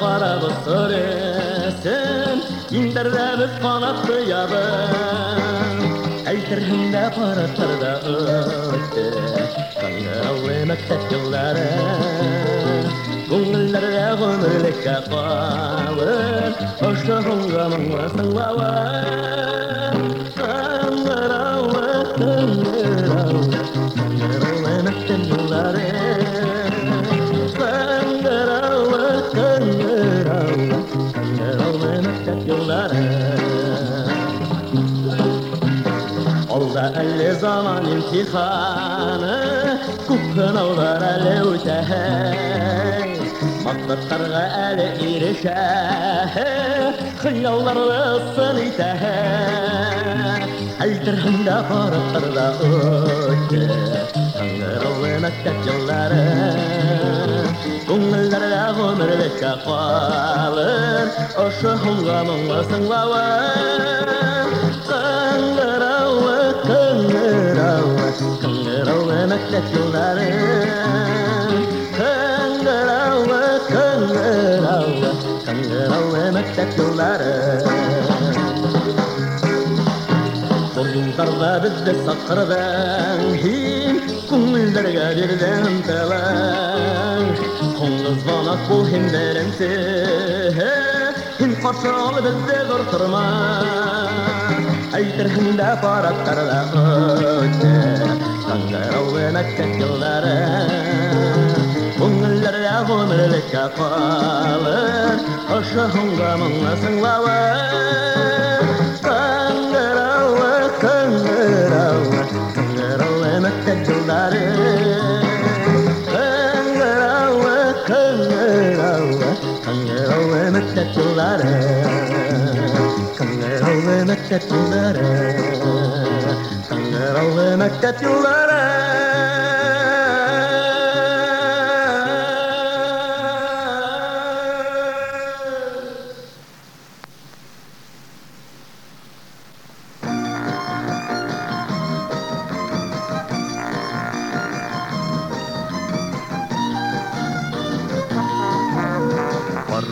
qarab so'rasin indirib qanot quyabin aytirgimda paratlarda o'tdi qandirli maktab yillari ko'ngillarda g'umrlikka qolib oshqo'nga mingla singlavar ولا заман емтиханы, كفنا ولا әлі تهان مقدر قرغة على إيرشاه خلنا ولا الصني تهان الدرهم دا فارق өте, أوجه خلنا жылдары. Ғұмірлікке қалыр ұшы мұңға мұңға мәктәп юлдары Кыңғыраулы, кыңғыраулы, кыңғыраулы мәктәп юлдары Бұл юлдарда бізді сақырдан Һин күңілдерге берден талан Қоңыз банат бұл һин беренсе Һин қаршы ал бізді ғұртырма әйтерһең дә параттарҙа хөтә خجاوين التكلر Bunlar ya gönüllük kalır Hoşuhun gamınlasın lavır Kangıralı, kangıralı Kangıralı emekte yılları Kangıralı, kangıralı Kangıralı emekte yılları Kangıralı emekte yılları Eller alına kat yıllara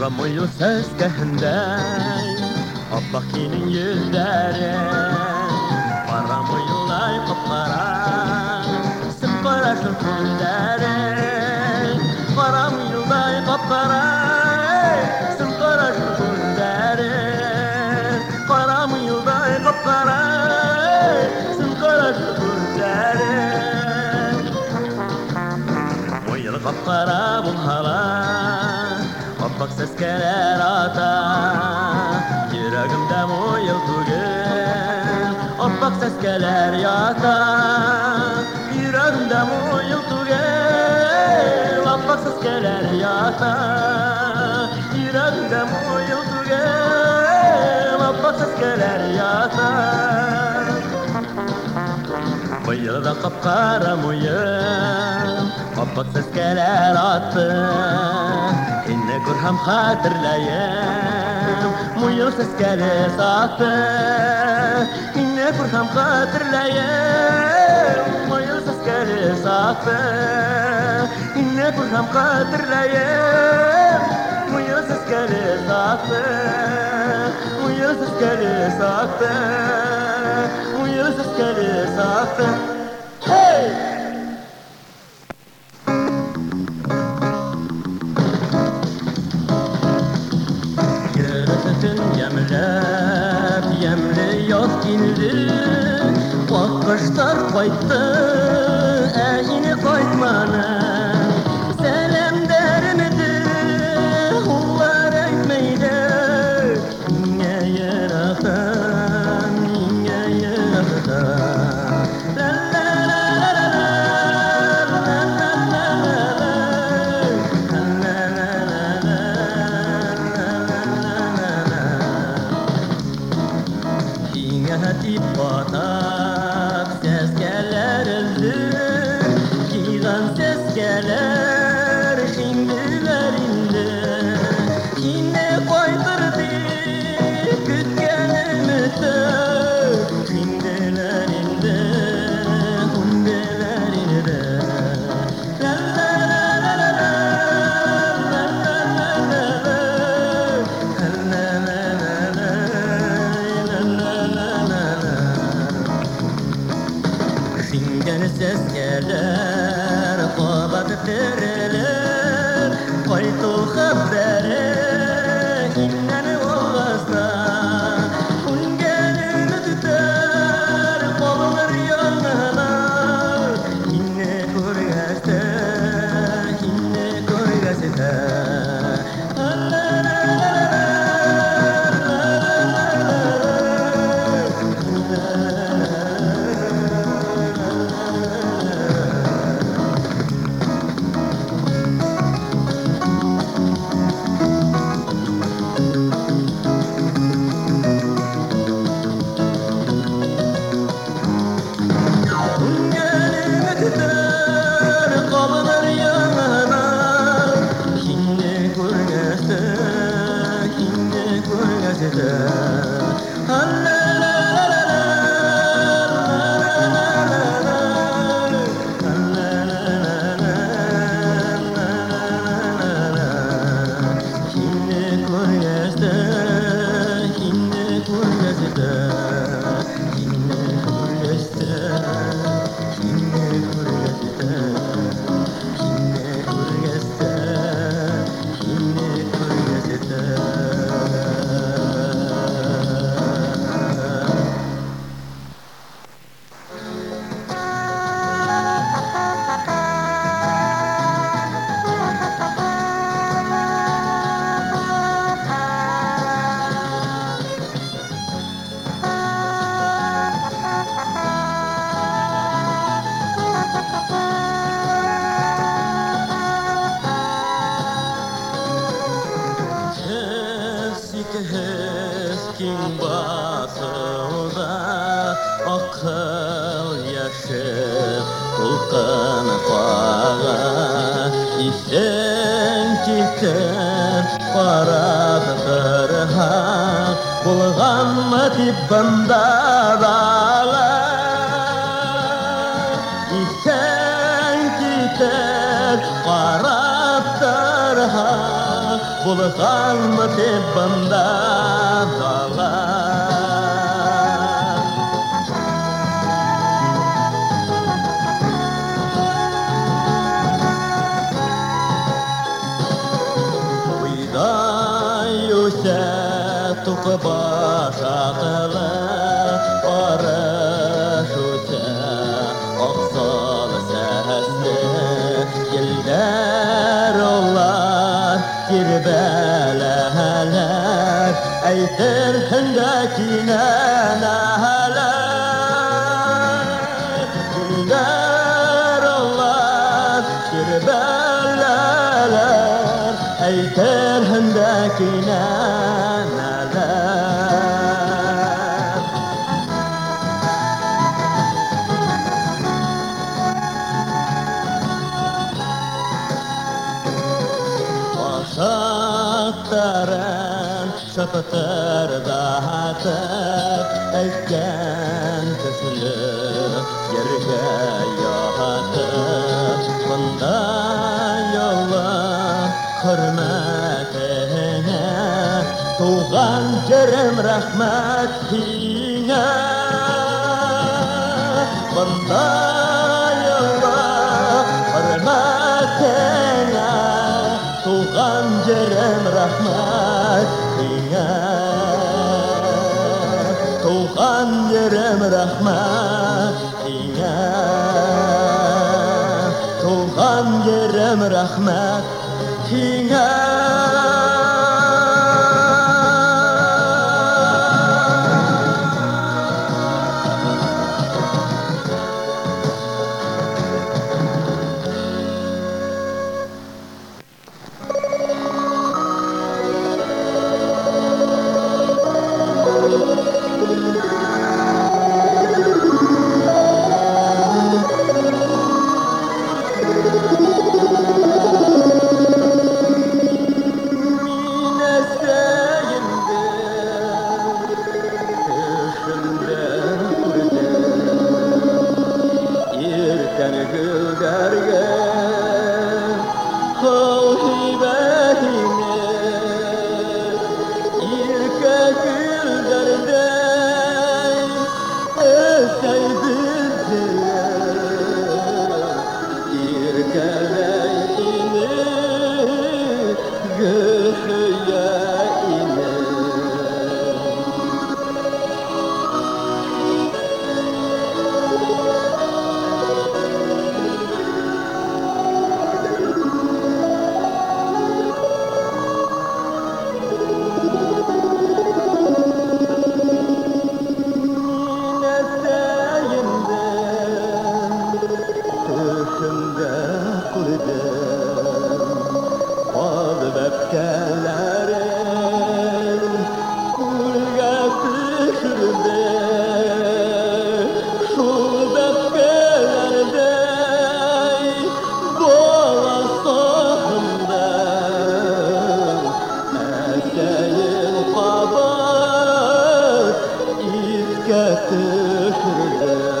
Ramıyı söz dəhnday Abbaqinin yılları سلطان داري غرامي باي قطرة داري غرامي باي قطرة سلطان سلطان داري ويا القطرة بظهرة ربك سسكرة يراقم دمو يلطقن ربك سسكرة andiamo io tu che la passa scalare ya ta andiamo io tu che la passa scalare ya ta bayır da kapkara muyum Kapaksız geler attı. İnne kurham hatırlayım Muyusuz gelir sattı. İnne kurham hatırlayım صافا إن كلها مقادر الأيام ويوسف كالي صافا ويوسف كالي صافا ويوسف كالي صافا Hey! yemleyip yemleyip gildi Vakkışlar kayttı ஞான Эң китеп ҡарады ҡырһа Булғанмы тип бында дағы Иҫән китеп ҡарап торһа Булғанмы тип бында дала Derhendekine nehele Günder Allah bir belleler. Ey Tuhan jerem rahmat hina Mentayanglah permatanya. Tuhan jerem rahmatinya, Tuhan jerem rahmatinya, Tuhan jerem rahmatinya. Erkeğin kabar İffet düşürür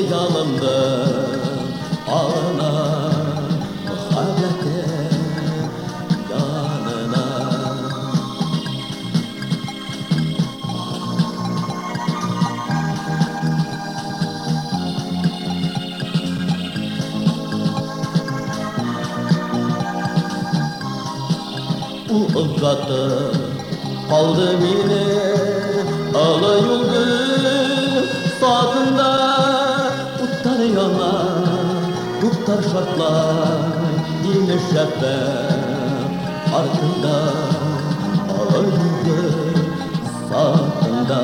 Heyecanımdı ağına Muhabbeti yanına. Uzatı kaldı yine Alayoldu şartlar Yine şeffaf Arkında Alayoldu sağında.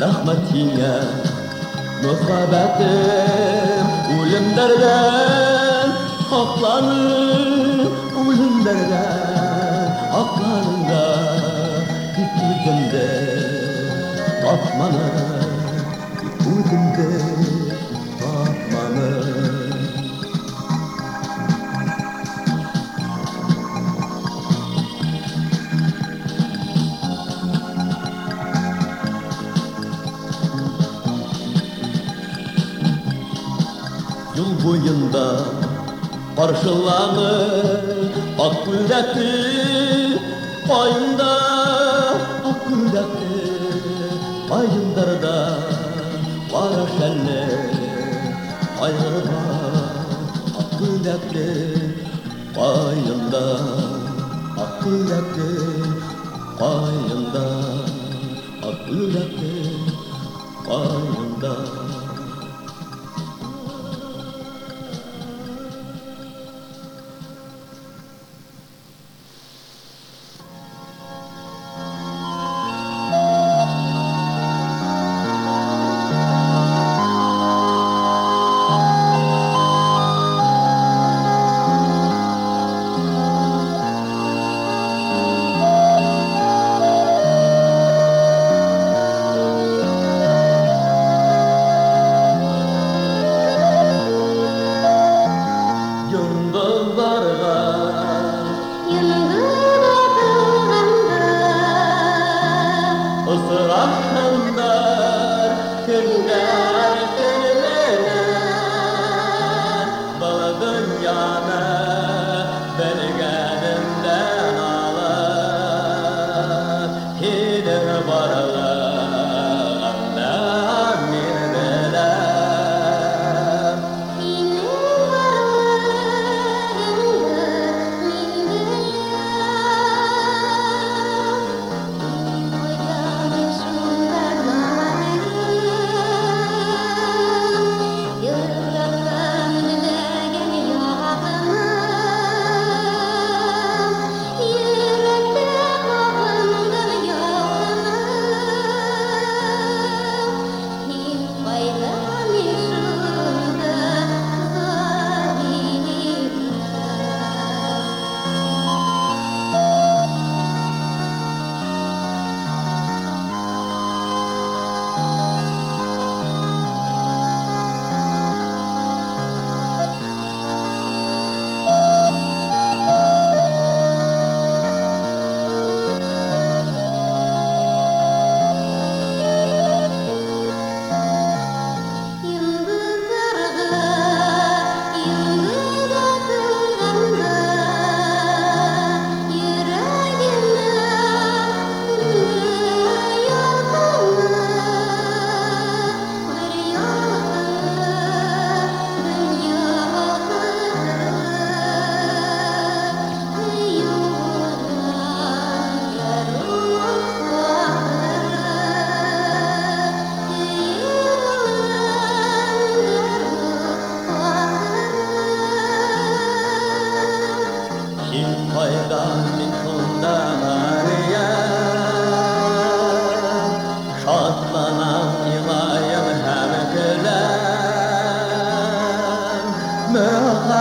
Rahmetine Muhabbetim ölümlerden haklanır Ölümlerden haklanında Gitmedimde Atmanı Gitmedimde Atmanı Yıl boyunda karşılanır Ak güldekti ayında Ak güldekti ayındır da Var şenli ayında Ak güldekti ayında Ak güldekti ayında Ak güldekti ayında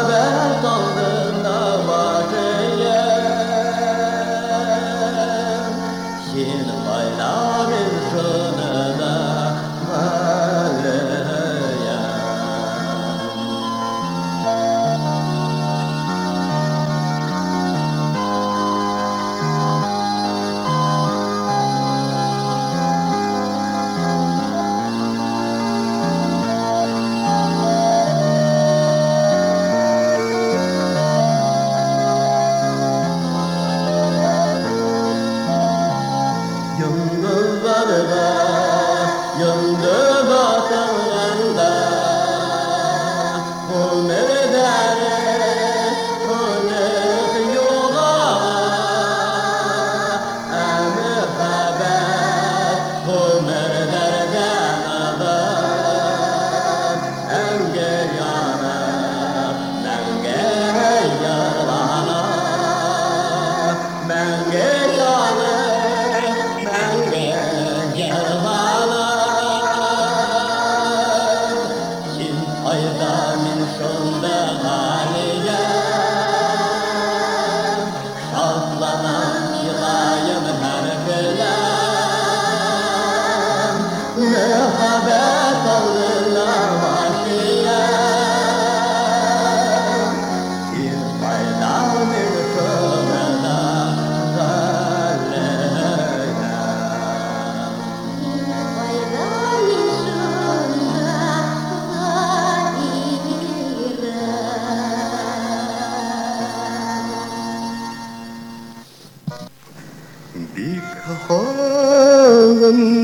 أبا ترضى Oh.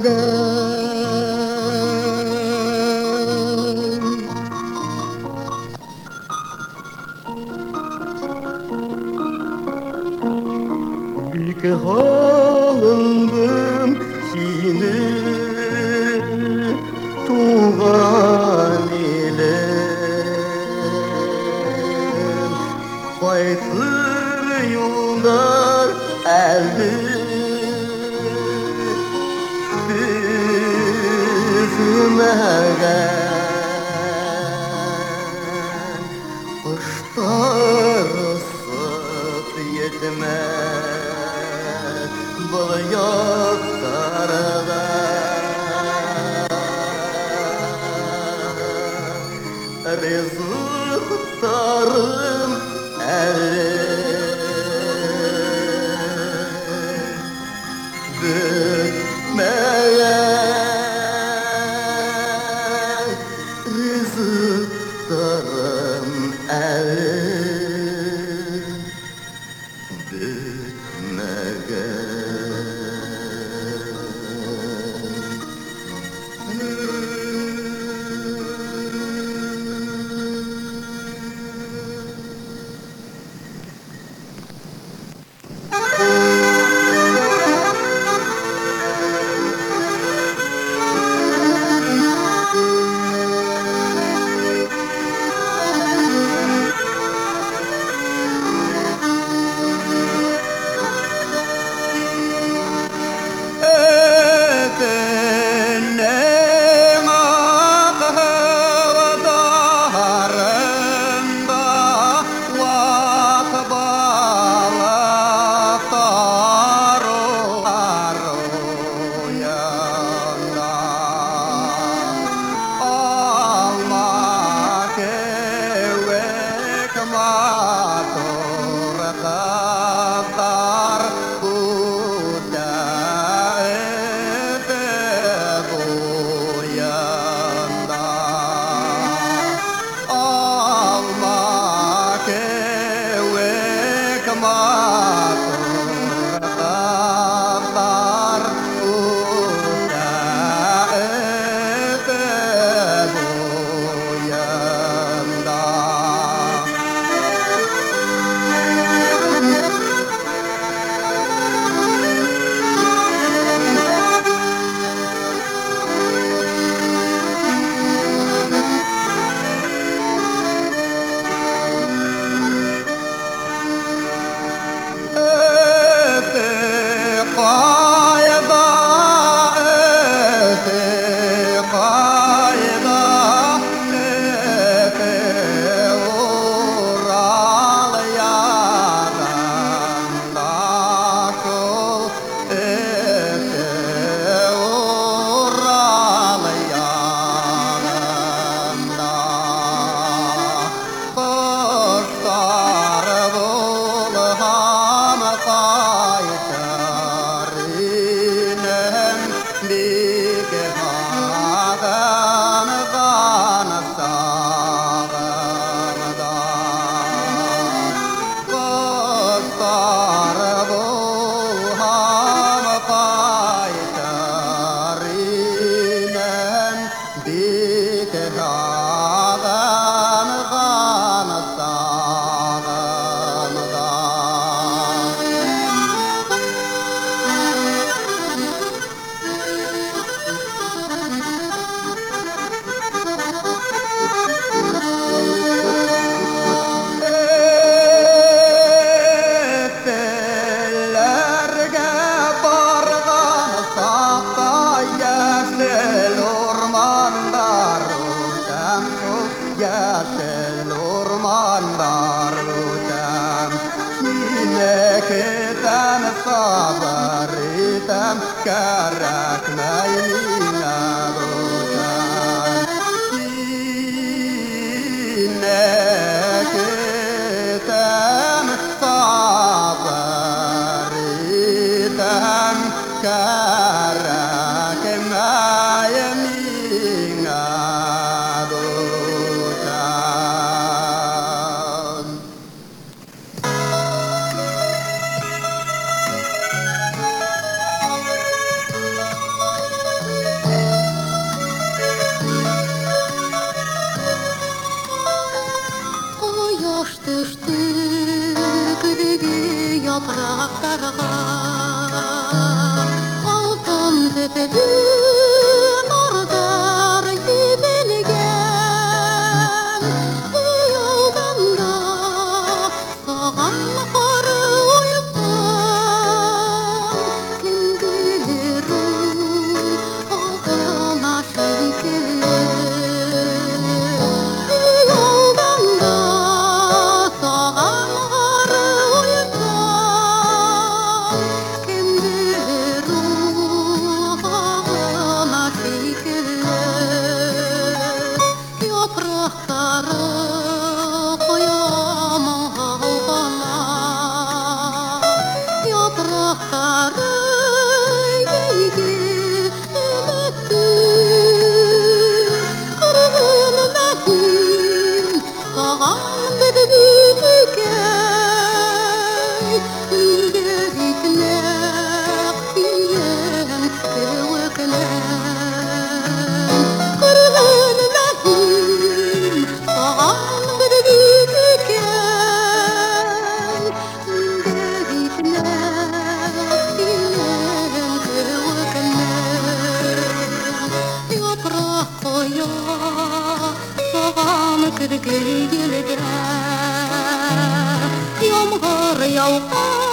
The. there. देखदा 我有多